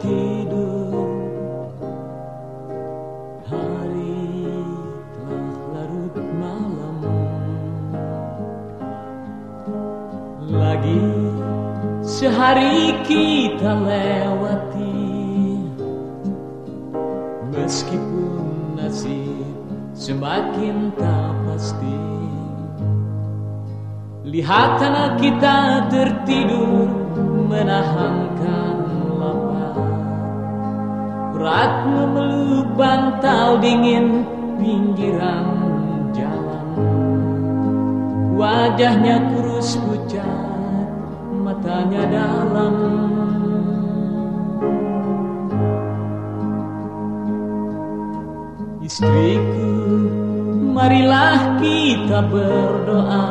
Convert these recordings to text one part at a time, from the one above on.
tidur. Hari telah larut malam. Lagi sehari kita lewati. Meskipun nasib semakin tak pasti. Lihat anak kita tertidur menahankan bantal dingin pinggiran jalan. Wajahnya kurus pucat, matanya dalam. Istriku, marilah kita berdoa.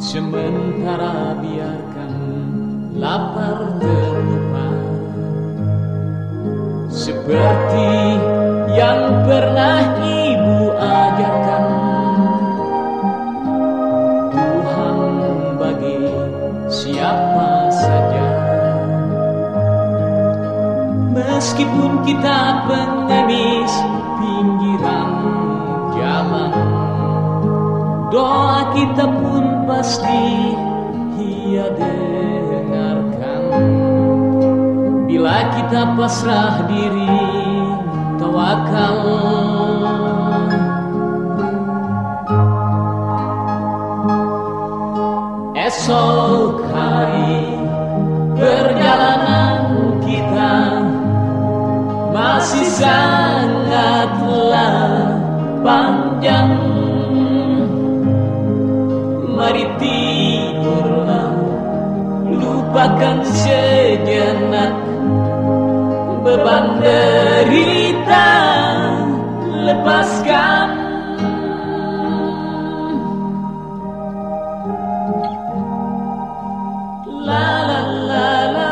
Sementara biarkan lapar terlupa Seperti yang pernah ibu ajarkan. Tuhan bagi siapa saja. Meskipun kita pengemis pinggiran jalan Doa kita pun pasti ia kita pasrah diri tawakal. Esok hari perjalanan kita masih sangatlah panjang. Mari tidurlah Lupakan sejenak Beban derita Lepaskan. La la la la.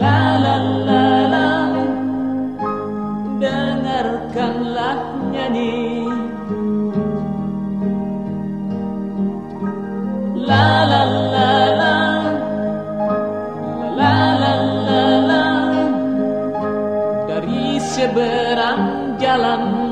La la la la. Dengarkanlah nyanyi La la la Salam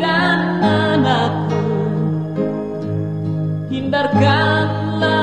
dan anakku. Hindarkanlah